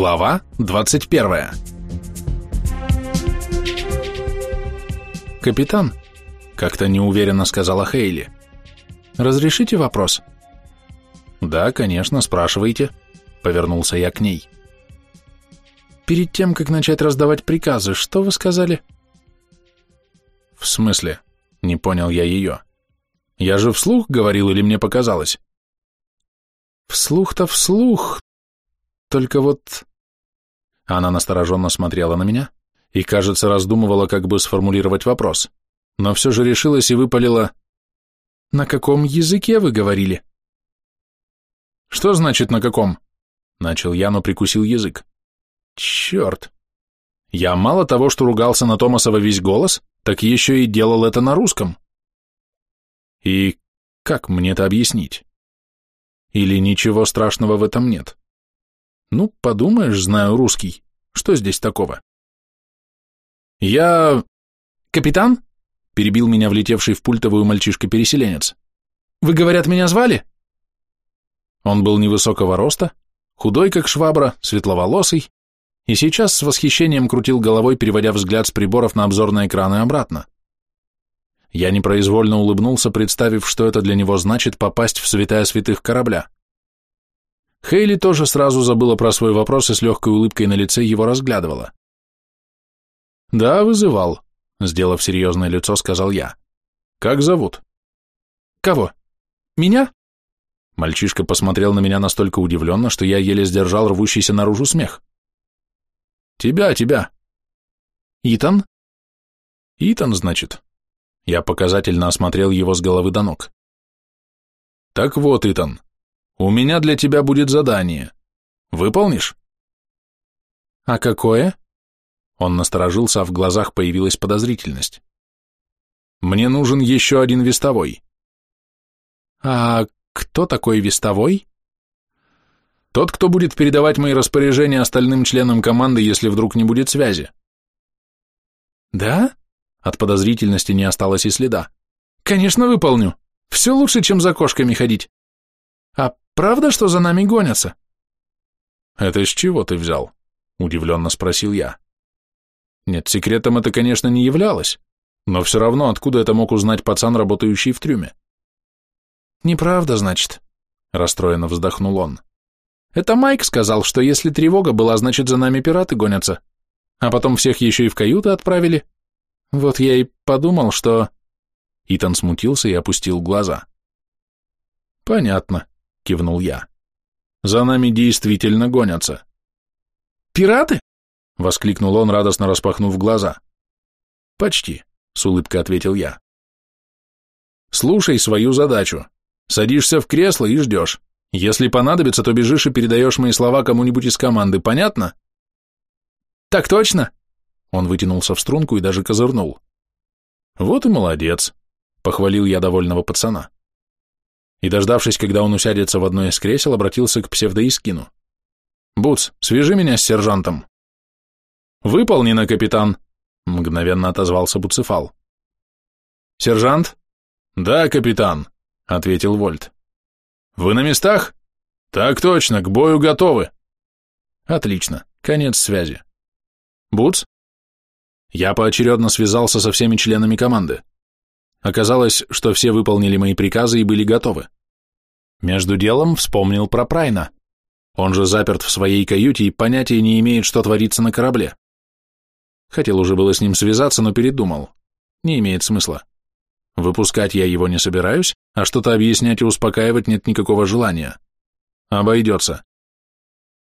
Глава 21 «Капитан», — как-то неуверенно сказала Хейли, — «разрешите вопрос?» «Да, конечно, спрашивайте», — повернулся я к ней. «Перед тем, как начать раздавать приказы, что вы сказали?» «В смысле?» — не понял я ее. «Я же вслух говорил или мне показалось?» «Вслух-то вслух, только вот...» Она настороженно смотрела на меня и, кажется, раздумывала, как бы сформулировать вопрос, но все же решилась и выпалила «На каком языке вы говорили?» «Что значит «на каком»?» Начал я, но прикусил язык. «Черт! Я мало того, что ругался на Томаса во весь голос, так еще и делал это на русском. И как мне это объяснить? Или ничего страшного в этом нет?» Ну, подумаешь, знаю русский. Что здесь такого? Я... Капитан? Перебил меня влетевший в пультовую мальчишка-переселенец. Вы, говорят, меня звали? Он был невысокого роста, худой, как швабра, светловолосый, и сейчас с восхищением крутил головой, переводя взгляд с приборов на обзорные экраны обратно. Я непроизвольно улыбнулся, представив, что это для него значит попасть в святая святых корабля. Хейли тоже сразу забыла про свой вопрос и с легкой улыбкой на лице его разглядывала. «Да, вызывал», — сделав серьезное лицо, сказал я. «Как зовут?» «Кого? Меня?» Мальчишка посмотрел на меня настолько удивленно, что я еле сдержал рвущийся наружу смех. «Тебя, тебя». «Итан?» «Итан, значит». Я показательно осмотрел его с головы до ног. «Так вот, Итан, у меня для тебя будет задание. Выполнишь? А какое? Он насторожился, а в глазах появилась подозрительность. Мне нужен еще один вестовой. А кто такой вестовой? Тот, кто будет передавать мои распоряжения остальным членам команды, если вдруг не будет связи. Да? От подозрительности не осталось и следа. Конечно, выполню. Все лучше, чем за кошками ходить. А правда, что за нами гонятся? Это с чего ты взял? Удивленно спросил я. Нет, секретом это, конечно, не являлось, но все равно откуда это мог узнать пацан, работающий в трюме? Неправда, значит, расстроенно вздохнул он. Это Майк сказал, что если тревога была, значит, за нами пираты гонятся. А потом всех еще и в каюты отправили. Вот я и подумал, что... Итан смутился и опустил глаза. Понятно. — кивнул я. «За нами действительно гонятся». «Пираты?» — воскликнул он, радостно распахнув глаза. «Почти», — с улыбкой ответил я. «Слушай свою задачу. Садишься в кресло и ждешь. Если понадобится, то бежишь и передаешь мои слова кому-нибудь из команды, понятно?» «Так точно!» Он вытянулся в струнку и даже козырнул. «Вот и молодец», — похвалил я довольного пацана и, дождавшись, когда он усядется в одно из кресел, обратился к псевдоискину. «Буц, свяжи меня с сержантом». «Выполнено, капитан», — мгновенно отозвался Буцефал. «Сержант?» «Да, капитан», — ответил Вольт. «Вы на местах?» «Так точно, к бою готовы». «Отлично, конец связи». «Буц?» Я поочередно связался со всеми членами команды. Оказалось, что все выполнили мои приказы и были готовы. Между делом вспомнил про Прайна. Он же заперт в своей каюте и понятия не имеет, что творится на корабле. Хотел уже было с ним связаться, но передумал. Не имеет смысла. Выпускать я его не собираюсь, а что-то объяснять и успокаивать нет никакого желания. Обойдется.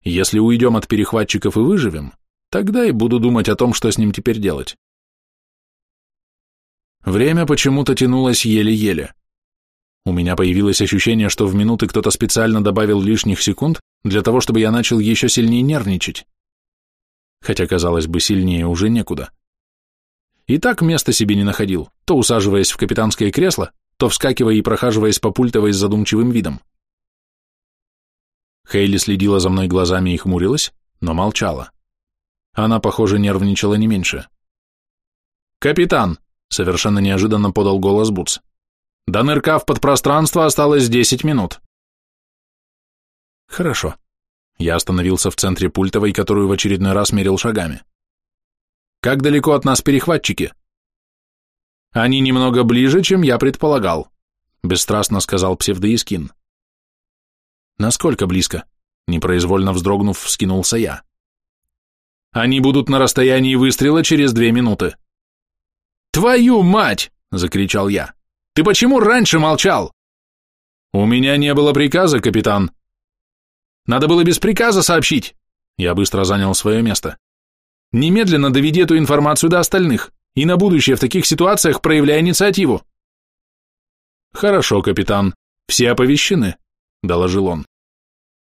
Если уйдем от перехватчиков и выживем, тогда и буду думать о том, что с ним теперь делать. Время почему-то тянулось еле-еле. У меня появилось ощущение, что в минуты кто-то специально добавил лишних секунд для того, чтобы я начал еще сильнее нервничать. Хотя, казалось бы, сильнее уже некуда. И так места себе не находил, то усаживаясь в капитанское кресло, то вскакивая и прохаживаясь по пультовой с задумчивым видом. Хейли следила за мной глазами и хмурилась, но молчала. Она, похоже, нервничала не меньше. «Капитан!» Совершенно неожиданно подал голос Буц. До нырка в подпространство осталось десять минут. Хорошо. Я остановился в центре пультовой, которую в очередной раз мерил шагами. «Как далеко от нас перехватчики?» «Они немного ближе, чем я предполагал», — бесстрастно сказал псевдоискин. «Насколько близко?» — непроизвольно вздрогнув, вскинулся я. «Они будут на расстоянии выстрела через две минуты». «Твою мать!» — закричал я. «Ты почему раньше молчал?» «У меня не было приказа, капитан», надо было без приказа сообщить. Я быстро занял свое место. Немедленно доведи эту информацию до остальных и на будущее в таких ситуациях проявляй инициативу. Хорошо, капитан, все оповещены, доложил он.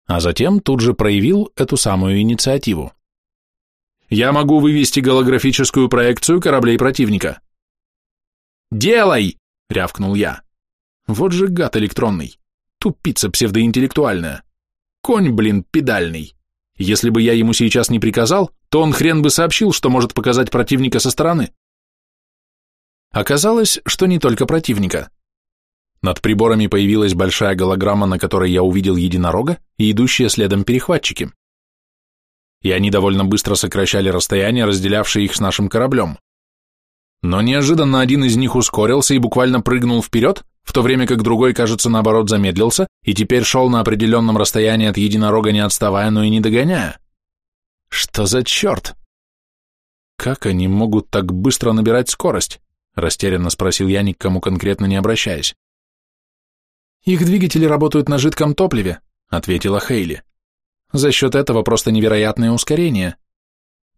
А затем тут же проявил эту самую инициативу. Я могу вывести голографическую проекцию кораблей противника. Делай, рявкнул я. Вот же гад электронный, тупица псевдоинтеллектуальная. Конь, блин, педальный. Если бы я ему сейчас не приказал, то он хрен бы сообщил, что может показать противника со стороны. Оказалось, что не только противника. Над приборами появилась большая голограмма, на которой я увидел единорога и идущие следом перехватчики. И они довольно быстро сокращали расстояние, разделявшее их с нашим кораблем. Но неожиданно один из них ускорился и буквально прыгнул вперед, в то время как другой, кажется, наоборот замедлился и теперь шел на определенном расстоянии от единорога не отставая, но и не догоняя. Что за черт? Как они могут так быстро набирать скорость? Растерянно спросил я, ни к кому конкретно не обращаясь. Их двигатели работают на жидком топливе, ответила Хейли. За счет этого просто невероятное ускорение.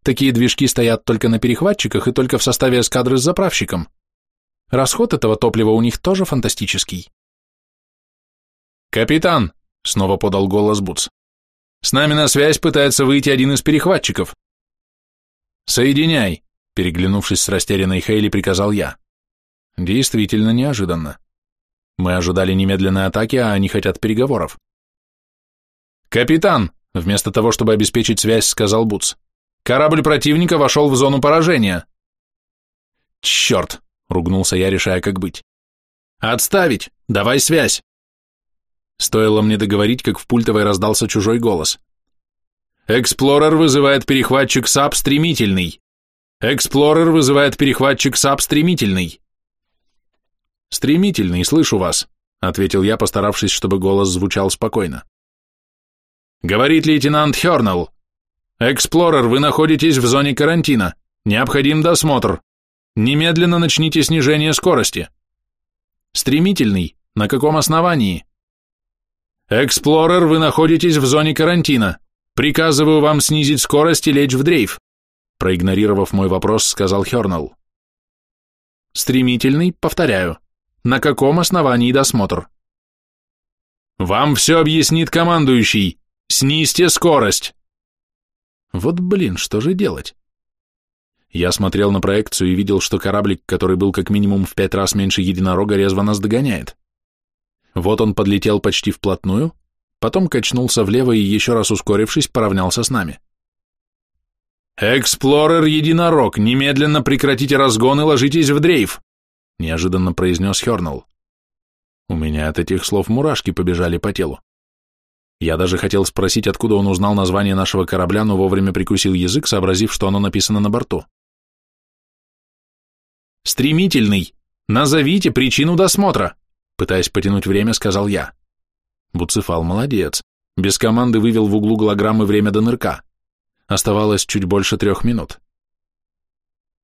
Такие движки стоят только на перехватчиках и только в составе эскадры с заправщиком. Расход этого топлива у них тоже фантастический. «Капитан!» — снова подал голос Буц. «С нами на связь пытается выйти один из перехватчиков». «Соединяй!» — переглянувшись с растерянной Хейли, приказал я. Действительно неожиданно. Мы ожидали немедленной атаки, а они хотят переговоров. «Капитан!» — вместо того, чтобы обеспечить связь, сказал Буц. «Корабль противника вошел в зону поражения». «Черт!» Ругнулся я, решая, как быть. «Отставить! Давай связь!» Стоило мне договорить, как в пультовой раздался чужой голос. «Эксплорер вызывает перехватчик САП стремительный! Эксплорер вызывает перехватчик САП стремительный!» «Стремительный, слышу вас», — ответил я, постаравшись, чтобы голос звучал спокойно. «Говорит лейтенант Хернелл. Эксплорер, вы находитесь в зоне карантина. Необходим досмотр. Немедленно начните снижение скорости. Стремительный. На каком основании? Эксплорер, вы находитесь в зоне карантина. Приказываю вам снизить скорость и лечь в дрейф. Проигнорировав мой вопрос, сказал Хернелл. Стремительный, повторяю. На каком основании досмотр? Вам все объяснит командующий. Снизьте скорость. Вот блин, что же делать? Я смотрел на проекцию и видел, что кораблик, который был как минимум в пять раз меньше единорога, резво нас догоняет. Вот он подлетел почти вплотную, потом качнулся влево и, еще раз ускорившись, поравнялся с нами. «Эксплорер-единорог, немедленно прекратите разгон и ложитесь в дрейф!» неожиданно произнес Хернелл. У меня от этих слов мурашки побежали по телу. Я даже хотел спросить, откуда он узнал название нашего корабля, но вовремя прикусил язык, сообразив, что оно написано на борту. «Стремительный! Назовите причину досмотра!» Пытаясь потянуть время, сказал я. Буцефал молодец. Без команды вывел в углу голограммы время до нырка. Оставалось чуть больше трех минут.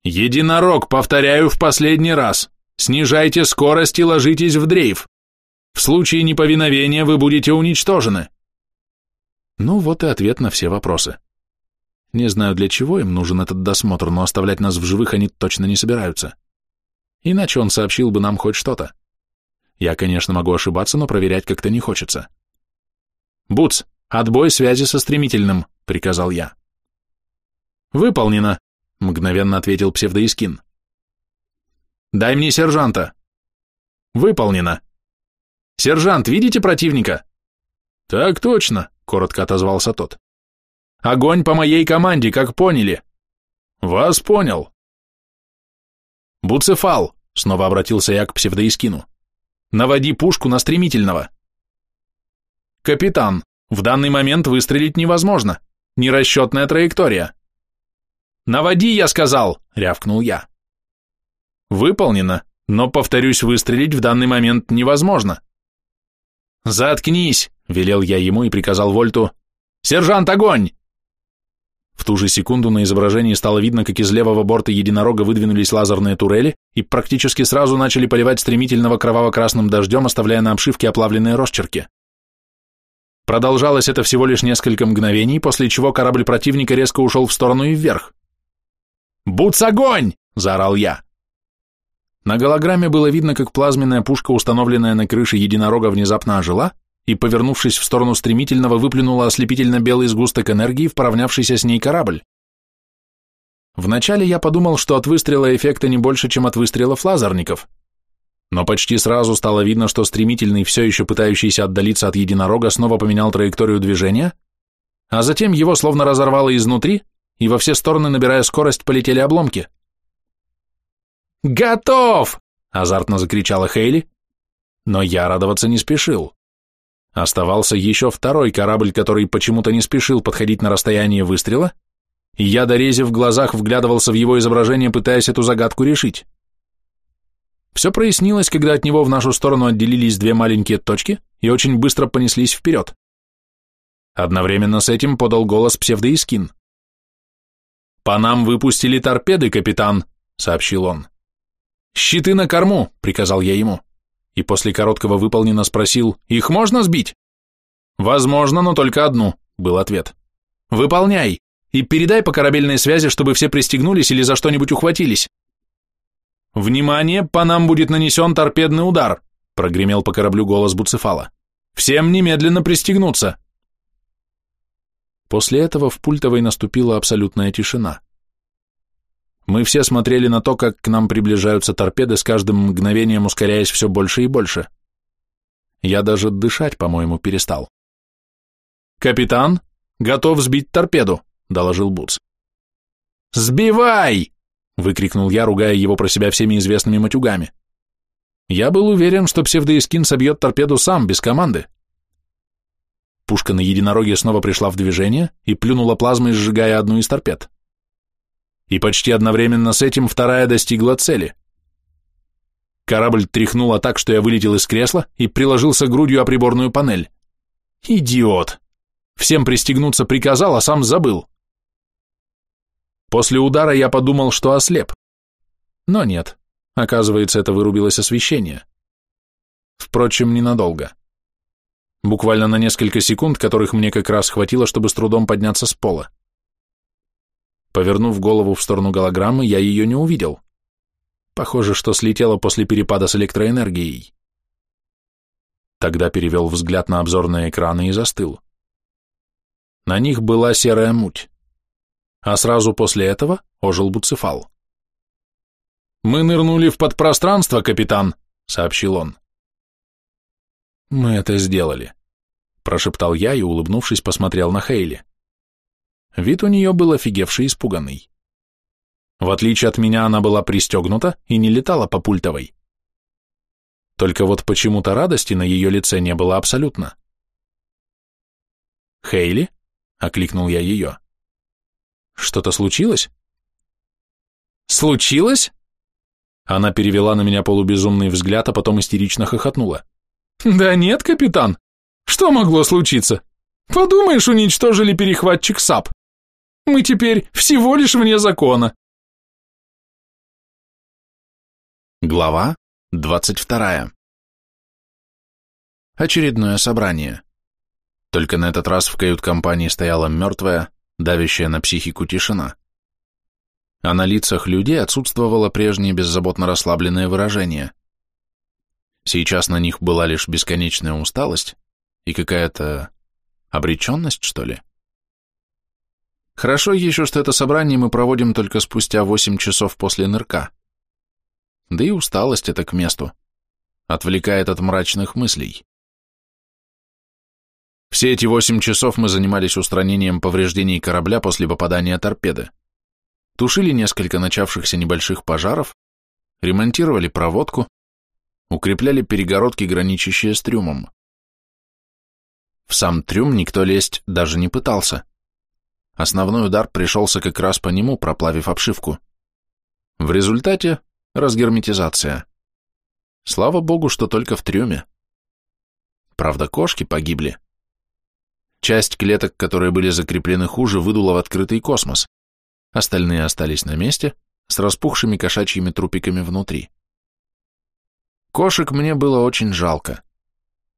«Единорог, повторяю в последний раз! Снижайте скорость и ложитесь в дрейф! В случае неповиновения вы будете уничтожены!» Ну вот и ответ на все вопросы. Не знаю, для чего им нужен этот досмотр, но оставлять нас в живых они точно не собираются. Иначе он сообщил бы нам хоть что-то. Я, конечно, могу ошибаться, но проверять как-то не хочется. «Буц, отбой связи со стремительным», — приказал я. «Выполнено», — мгновенно ответил псевдоискин. «Дай мне сержанта». «Выполнено». «Сержант, видите противника?» «Так точно», — коротко отозвался тот. «Огонь по моей команде, как поняли». «Вас понял». «Буцефал!» — снова обратился я к псевдоискину. «Наводи пушку на стремительного!» «Капитан!» В данный момент выстрелить невозможно. Нерасчетная траектория. «Наводи, я сказал!» — рявкнул я. Выполнено, но, повторюсь, выстрелить в данный момент невозможно. «Заткнись!» — велел я ему и приказал Вольту. «Сержант, огонь!» В ту же секунду на изображении стало видно, как из левого борта единорога выдвинулись лазерные турели и практически сразу начали поливать стремительного кроваво-красным дождем, оставляя на обшивке оплавленные росчерки. Продолжалось это всего лишь несколько мгновений, после чего корабль противника резко ушел в сторону и вверх. «Буц, огонь!» – заорал я. На голограмме было видно, как плазменная пушка, установленная на крыше единорога, внезапно ожила и, повернувшись в сторону стремительного, выплюнула ослепительно-белый сгусток энергии в поравнявшийся с ней корабль. Вначале я подумал, что от выстрела эффекта не больше, чем от выстрелов лазерников. Но почти сразу стало видно, что стремительный, все еще пытающийся отдалиться от единорога, снова поменял траекторию движения, а затем его словно разорвало изнутри, и во все стороны, набирая скорость, полетели обломки. «Готов!» – азартно закричала Хейли, но я радоваться не спешил. Оставался еще второй корабль, который почему-то не спешил подходить на расстояние выстрела, и я, дорезив в глазах, вглядывался в его изображение, пытаясь эту загадку решить. Все прояснилось, когда от него в нашу сторону отделились две маленькие точки и очень быстро понеслись вперед. Одновременно с этим подал голос псевдоискин. «По нам выпустили торпеды, капитан», — сообщил он. «Щиты на корму», — приказал я ему. И после короткого выполнено спросил, «Их можно сбить?» «Возможно, но только одну», — был ответ. «Выполняй, и передай по корабельной связи, чтобы все пристегнулись или за что-нибудь ухватились». «Внимание, по нам будет нанесен торпедный удар», — прогремел по кораблю голос Буцефала. «Всем немедленно пристегнуться». После этого в пультовой наступила абсолютная тишина. Мы все смотрели на то, как к нам приближаются торпеды, с каждым мгновением ускоряясь все больше и больше. Я даже дышать, по-моему, перестал. «Капитан, готов сбить торпеду», — доложил Буц. «Сбивай!» — выкрикнул я, ругая его про себя всеми известными матюгами. Я был уверен, что псевдоискин собьет торпеду сам, без команды. Пушка на единороге снова пришла в движение и плюнула плазмой, сжигая одну из торпед и почти одновременно с этим вторая достигла цели. Корабль тряхнуло так, что я вылетел из кресла и приложился грудью о приборную панель. Идиот! Всем пристегнуться приказал, а сам забыл. После удара я подумал, что ослеп. Но нет, оказывается, это вырубилось освещение. Впрочем, ненадолго. Буквально на несколько секунд, которых мне как раз хватило, чтобы с трудом подняться с пола. Повернув голову в сторону голограммы, я ее не увидел. Похоже, что слетела после перепада с электроэнергией. Тогда перевел взгляд на обзорные экраны и застыл. На них была серая муть. А сразу после этого ожил Буцефал. «Мы нырнули в подпространство, капитан», — сообщил он. «Мы это сделали», — прошептал я и, улыбнувшись, посмотрел на Хейли. Вид у нее был офигевший испуганный. В отличие от меня, она была пристегнута и не летала по пультовой. Только вот почему-то радости на ее лице не было абсолютно. «Хейли?» — окликнул я ее. «Что-то случилось?» «Случилось?» Она перевела на меня полубезумный взгляд, а потом истерично хохотнула. «Да нет, капитан. Что могло случиться? Подумаешь, уничтожили перехватчик САП. Мы теперь всего лишь вне закона. Глава двадцать вторая. Очередное собрание. Только на этот раз в кают-компании стояла мертвая, давящая на психику тишина. А на лицах людей отсутствовало прежнее беззаботно расслабленное выражение. Сейчас на них была лишь бесконечная усталость и какая-то обреченность, что ли? Хорошо еще, что это собрание мы проводим только спустя восемь часов после нырка. Да и усталость это к месту. Отвлекает от мрачных мыслей. Все эти восемь часов мы занимались устранением повреждений корабля после попадания торпеды. Тушили несколько начавшихся небольших пожаров, ремонтировали проводку, укрепляли перегородки, граничащие с трюмом. В сам трюм никто лезть даже не пытался. Основной удар пришелся как раз по нему, проплавив обшивку. В результате разгерметизация. Слава богу, что только в трюме. Правда, кошки погибли. Часть клеток, которые были закреплены хуже, выдула в открытый космос. Остальные остались на месте, с распухшими кошачьими трупиками внутри. Кошек мне было очень жалко.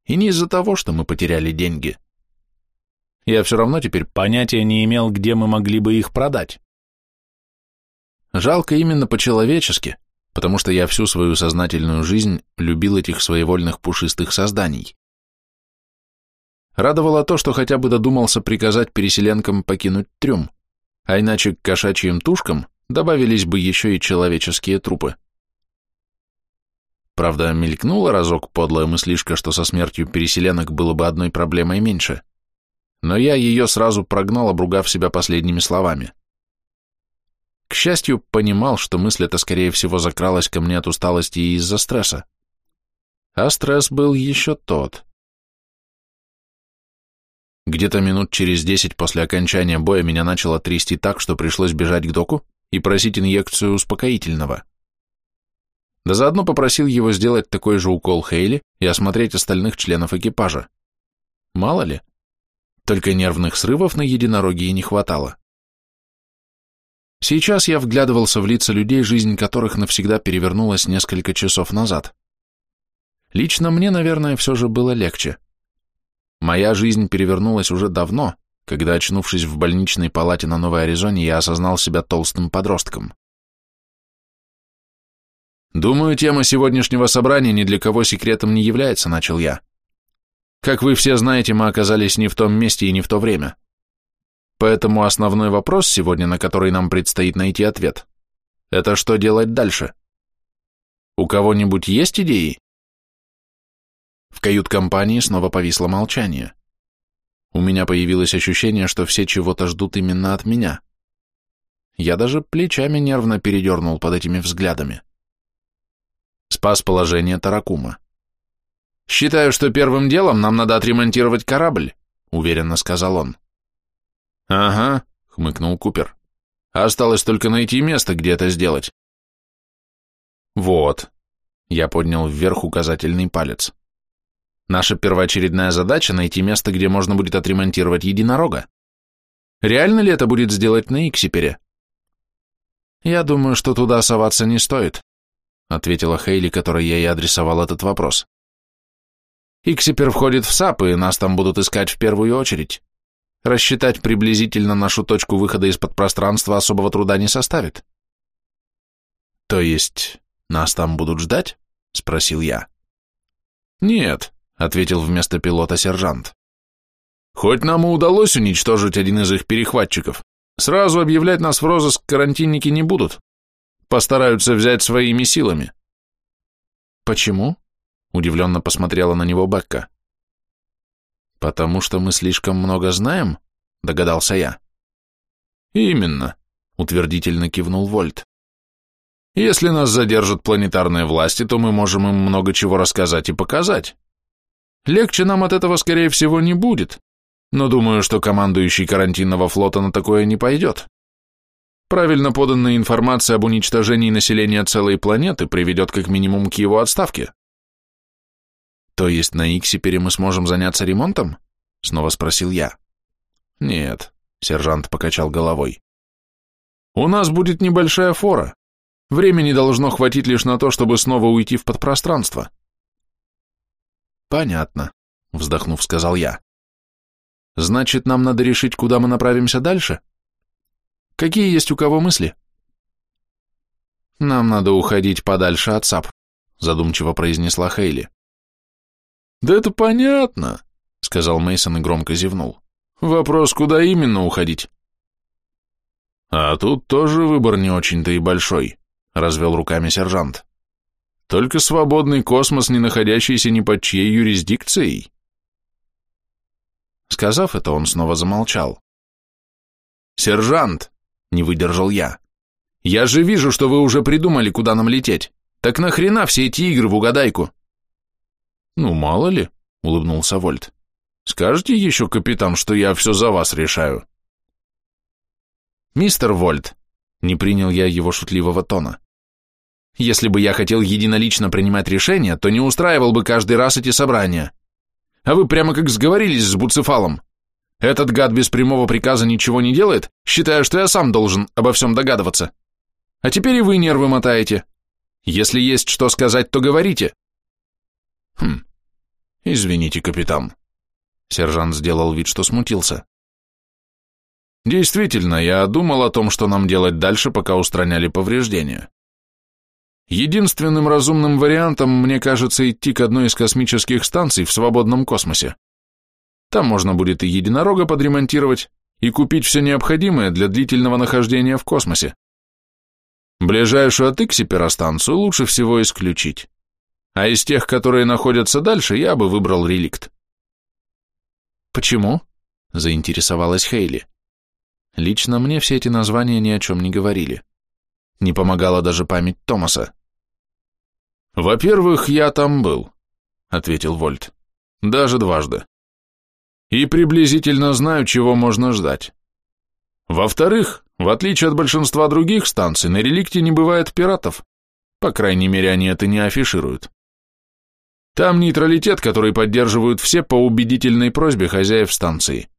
И не из-за того, что мы потеряли деньги. Я все равно теперь понятия не имел, где мы могли бы их продать. Жалко именно по-человечески, потому что я всю свою сознательную жизнь любил этих своевольных пушистых созданий. Радовало то, что хотя бы додумался приказать переселенкам покинуть трюм, а иначе к кошачьим тушкам добавились бы еще и человеческие трупы. Правда, мелькнула разок подлая мыслишка, что со смертью переселенок было бы одной проблемой меньше, но я ее сразу прогнал, обругав себя последними словами. К счастью, понимал, что мысль эта, скорее всего, закралась ко мне от усталости и из-за стресса. А стресс был еще тот. Где-то минут через десять после окончания боя меня начало трясти так, что пришлось бежать к доку и просить инъекцию успокоительного. Да заодно попросил его сделать такой же укол Хейли и осмотреть остальных членов экипажа. Мало ли, только нервных срывов на единороге не хватало. Сейчас я вглядывался в лица людей, жизнь которых навсегда перевернулась несколько часов назад. Лично мне, наверное, все же было легче. Моя жизнь перевернулась уже давно, когда, очнувшись в больничной палате на Новой Аризоне, я осознал себя толстым подростком. «Думаю, тема сегодняшнего собрания ни для кого секретом не является», — начал я. «Как вы все знаете, мы оказались не в том месте и не в то время. Поэтому основной вопрос сегодня, на который нам предстоит найти ответ, это что делать дальше? У кого-нибудь есть идеи?» В кают-компании снова повисло молчание. У меня появилось ощущение, что все чего-то ждут именно от меня. Я даже плечами нервно передернул под этими взглядами. Спас положение Таракума. «Считаю, что первым делом нам надо отремонтировать корабль», — уверенно сказал он. «Ага», — хмыкнул Купер. «Осталось только найти место, где это сделать». «Вот», — я поднял вверх указательный палец. «Наша первоочередная задача — найти место, где можно будет отремонтировать единорога. Реально ли это будет сделать на Иксипере?» «Я думаю, что туда соваться не стоит», ответила Хейли, которой я и адресовал этот вопрос. Иксипер входит в САП, и нас там будут искать в первую очередь. Рассчитать приблизительно нашу точку выхода из подпространства особого труда не составит. То есть, нас там будут ждать? Спросил я. Нет, ответил вместо пилота сержант. Хоть нам и удалось уничтожить один из их перехватчиков, сразу объявлять нас в розыск карантинники не будут постараются взять своими силами. Почему? Удивленно посмотрела на него Бекка. Потому что мы слишком много знаем, догадался я. Именно, утвердительно кивнул Вольт. Если нас задержат планетарные власти, то мы можем им много чего рассказать и показать. Легче нам от этого, скорее всего, не будет, но думаю, что командующий карантинного флота на такое не пойдет. Правильно поданная информация об уничтожении населения целой планеты приведет как минимум к его отставке. То есть на Иксипере мы сможем заняться ремонтом? Снова спросил я. Нет, сержант покачал головой. У нас будет небольшая фора. Времени должно хватить лишь на то, чтобы снова уйти в подпространство. Понятно, вздохнув, сказал я. Значит, нам надо решить, куда мы направимся дальше? Какие есть у кого мысли? Нам надо уходить подальше от САП, задумчиво произнесла Хейли. Да это понятно, сказал Мейсон и громко зевнул. Вопрос, куда именно уходить? А тут тоже выбор не очень-то и большой, развел руками сержант. Только свободный космос, не находящийся ни под чьей юрисдикцией. Сказав это, он снова замолчал. «Сержант!» Не выдержал я. Я же вижу, что вы уже придумали, куда нам лететь. Так нахрена все эти игры в угадайку? Ну, мало ли, улыбнулся Вольт. Скажете еще, капитан, что я все за вас решаю? Мистер Вольт, не принял я его шутливого тона. Если бы я хотел единолично принимать решения, то не устраивал бы каждый раз эти собрания. А вы прямо как сговорились с Буцефалом. Этот гад без прямого приказа ничего не делает, считая, что я сам должен обо всем догадываться. А теперь и вы нервы мотаете. Если есть что сказать, то говорите. Хм, извините, капитан. Сержант сделал вид, что смутился. Действительно, я думал о том, что нам делать дальше, пока устраняли повреждения. Единственным разумным вариантом, мне кажется, идти к одной из космических станций в свободном космосе. Там можно будет и единорога подремонтировать, и купить все необходимое для длительного нахождения в космосе. Ближайшую от Иксипера лучше всего исключить. А из тех, которые находятся дальше, я бы выбрал реликт. «Почему?» – заинтересовалась Хейли. Лично мне все эти названия ни о чем не говорили. Не помогала даже память Томаса. «Во-первых, я там был», — ответил Вольт. «Даже дважды. И приблизительно знаю, чего можно ждать. Во-вторых, в отличие от большинства других станций, на реликте не бывает пиратов. По крайней мере, они это не афишируют. Там нейтралитет, который поддерживают все по убедительной просьбе хозяев станции.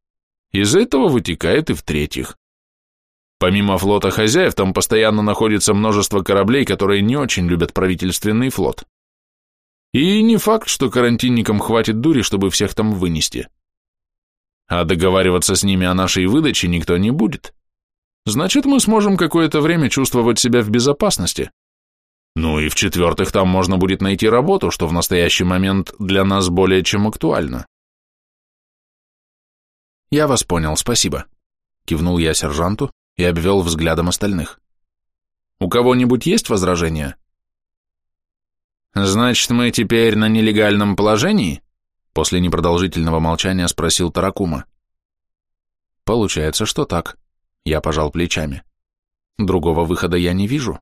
Из этого вытекает и в-третьих. Помимо флота хозяев, там постоянно находится множество кораблей, которые не очень любят правительственный флот. И не факт, что карантинникам хватит дури, чтобы всех там вынести. А договариваться с ними о нашей выдаче никто не будет. Значит, мы сможем какое-то время чувствовать себя в безопасности. Ну и в-четвертых, там можно будет найти работу, что в настоящий момент для нас более чем актуально. «Я вас понял, спасибо», — кивнул я сержанту и обвел взглядом остальных. «У кого-нибудь есть возражения?» «Значит, мы теперь на нелегальном положении?» После непродолжительного молчания спросил Таракума. «Получается, что так», — я пожал плечами. «Другого выхода я не вижу».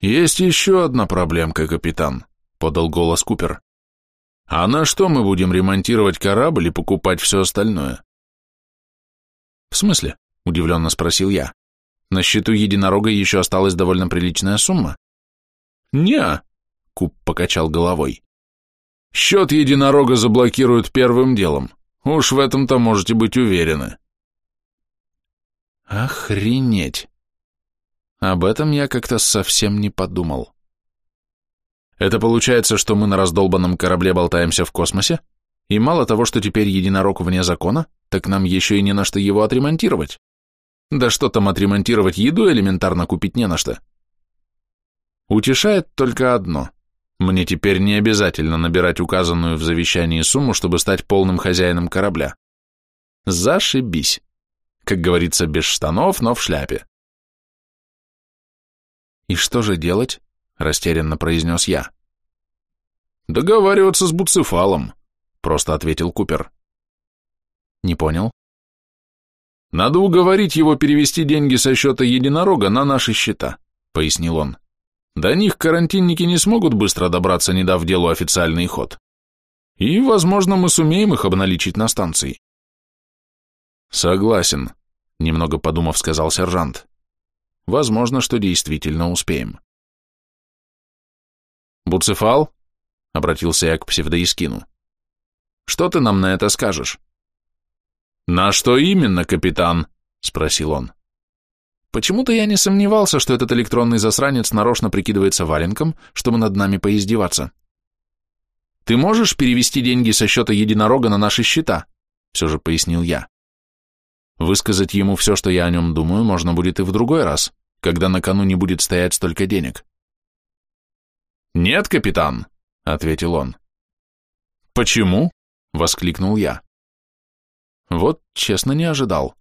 «Есть еще одна проблемка, капитан», — подал голос Купер. «А на что мы будем ремонтировать корабль и покупать все остальное?» «В смысле?» — удивленно спросил я. «На счету единорога еще осталась довольно приличная сумма». «Не-а», Куб покачал головой. «Счет единорога заблокируют первым делом. Уж в этом-то можете быть уверены». «Охренеть!» Об этом я как-то совсем не подумал. Это получается, что мы на раздолбанном корабле болтаемся в космосе, и мало того, что теперь единорог вне закона, так нам еще и не на что его отремонтировать. Да что там отремонтировать, еду элементарно купить не на что. Утешает только одно. Мне теперь не обязательно набирать указанную в завещании сумму, чтобы стать полным хозяином корабля. Зашибись. Как говорится, без штанов, но в шляпе. «И что же делать?» – растерянно произнес я. «Договариваться с Буцефалом», – просто ответил Купер. «Не понял». «Надо уговорить его перевести деньги со счета единорога на наши счета», – пояснил он. «До них карантинники не смогут быстро добраться, не дав делу официальный ход. И, возможно, мы сумеем их обналичить на станции». «Согласен», – немного подумав, сказал сержант. Возможно, что действительно успеем. «Буцефал?» — обратился я к псевдоискину. «Что ты нам на это скажешь?» «На что именно, капитан?» — спросил он. Почему-то я не сомневался, что этот электронный засранец нарочно прикидывается валенком, чтобы над нами поиздеваться. «Ты можешь перевести деньги со счета единорога на наши счета?» — все же пояснил я. Высказать ему все, что я о нем думаю, можно будет и в другой раз, когда на кону не будет стоять столько денег. «Нет, капитан», — ответил он. «Почему?» — воскликнул я. Вот, честно, не ожидал.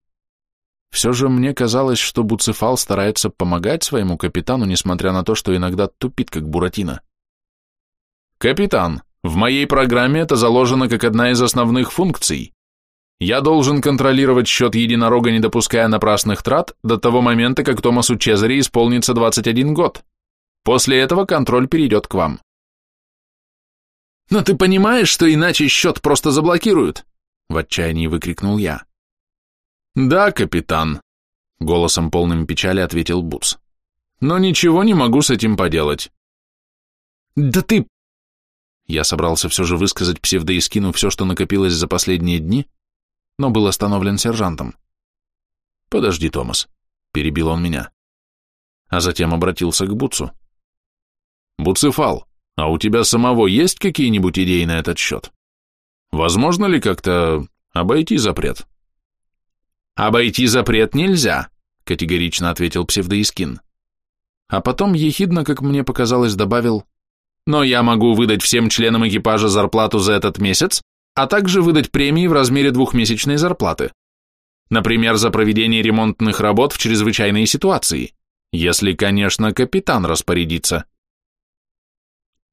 Все же мне казалось, что Буцефал старается помогать своему капитану, несмотря на то, что иногда тупит, как Буратино. «Капитан, в моей программе это заложено как одна из основных функций. Я должен контролировать счет единорога, не допуская напрасных трат, до того момента, как Томасу Чезаре исполнится 21 год. После этого контроль перейдет к вам. Но ты понимаешь, что иначе счет просто заблокируют? в отчаянии выкрикнул я. Да, капитан, голосом полным печали ответил Буц. Но ничего не могу с этим поделать. Да ты... Я собрался все же высказать псевдоискину все, что накопилось за последние дни, но был остановлен сержантом. «Подожди, Томас», — перебил он меня. А затем обратился к Буцу. «Буцефал, а у тебя самого есть какие-нибудь идеи на этот счет? Возможно ли как-то обойти запрет?» «Обойти запрет нельзя», — категорично ответил псевдоискин. А потом ехидно, как мне показалось, добавил, «Но я могу выдать всем членам экипажа зарплату за этот месяц, а также выдать премии в размере двухмесячной зарплаты. Например, за проведение ремонтных работ в чрезвычайной ситуации, если, конечно, капитан распорядится».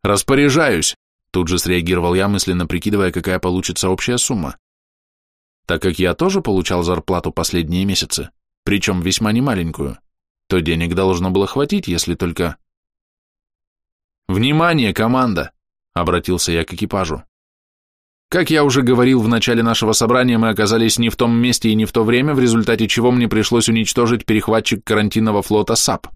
«Распоряжаюсь», тут же среагировал я, мысленно прикидывая, какая получится общая сумма. Так как я тоже получал зарплату последние месяцы, причем весьма немаленькую, то денег должно было хватить, если только... «Внимание, команда!» — обратился я к экипажу. Как я уже говорил в начале нашего собрания, мы оказались не в том месте и не в то время, в результате чего мне пришлось уничтожить перехватчик карантинного флота САП.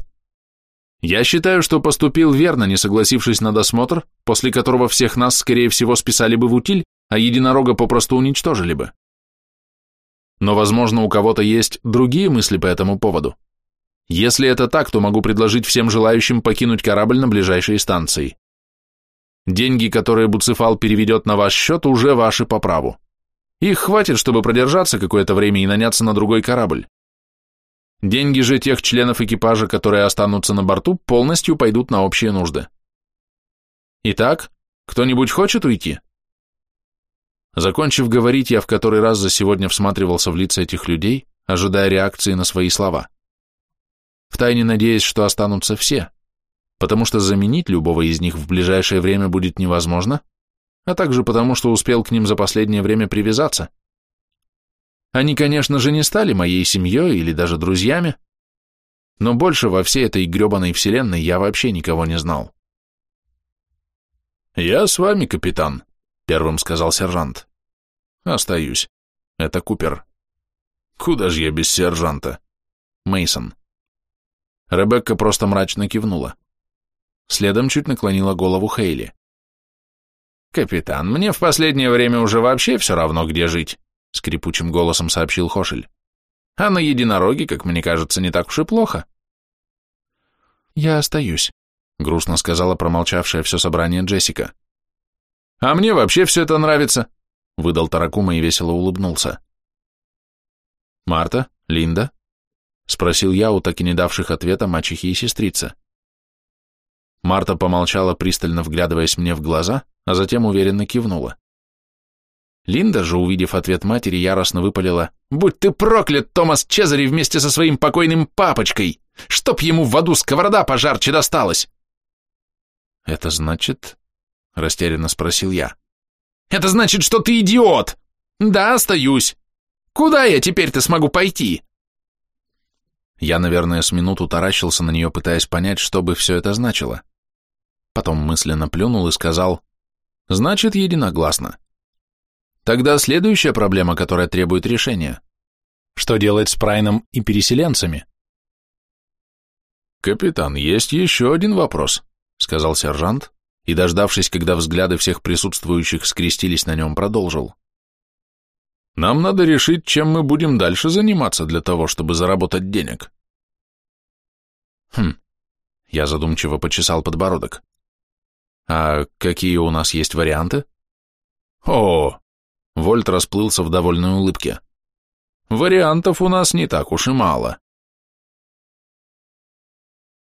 Я считаю, что поступил верно, не согласившись на досмотр, после которого всех нас, скорее всего, списали бы в утиль, а единорога попросту уничтожили бы. Но, возможно, у кого-то есть другие мысли по этому поводу. Если это так, то могу предложить всем желающим покинуть корабль на ближайшей станции. Деньги, которые Буцефал переведет на ваш счет, уже ваши по праву. Их хватит, чтобы продержаться какое-то время и наняться на другой корабль. Деньги же тех членов экипажа, которые останутся на борту, полностью пойдут на общие нужды. Итак, кто-нибудь хочет уйти? Закончив говорить, я в который раз за сегодня всматривался в лица этих людей, ожидая реакции на свои слова. Втайне надеясь, что останутся все, потому что заменить любого из них в ближайшее время будет невозможно, а также потому, что успел к ним за последнее время привязаться. Они, конечно же, не стали моей семьей или даже друзьями, но больше во всей этой гребаной вселенной я вообще никого не знал. «Я с вами, капитан», — первым сказал сержант. «Остаюсь. Это Купер». «Куда же я без сержанта?» Мейсон. Ребекка просто мрачно кивнула. Следом чуть наклонила голову Хейли. «Капитан, мне в последнее время уже вообще все равно, где жить», — скрипучим голосом сообщил Хошель. «А на единороге, как мне кажется, не так уж и плохо». «Я остаюсь», — грустно сказала промолчавшая все собрание Джессика. «А мне вообще все это нравится», — выдал Таракума и весело улыбнулся. «Марта? Линда?» — спросил я у так и не давших ответа мачехи и сестрицы. Марта помолчала, пристально вглядываясь мне в глаза, а затем уверенно кивнула. Линда же, увидев ответ матери, яростно выпалила «Будь ты проклят, Томас Чезари, вместе со своим покойным папочкой! Чтоб ему в аду сковорода пожарче досталась!» «Это значит...» — растерянно спросил я. «Это значит, что ты идиот! Да, остаюсь! Куда я теперь-то смогу пойти?» Я, наверное, с минуту таращился на нее, пытаясь понять, что бы все это значило. Потом мысленно плюнул и сказал, «Значит, единогласно. Тогда следующая проблема, которая требует решения. Что делать с Прайном и переселенцами?» «Капитан, есть еще один вопрос», — сказал сержант, и, дождавшись, когда взгляды всех присутствующих скрестились на нем, продолжил. Нам надо решить, чем мы будем дальше заниматься для того, чтобы заработать денег. Хм, я задумчиво почесал подбородок. А какие у нас есть варианты? О, Вольт расплылся в довольной улыбке. Вариантов у нас не так уж и мало.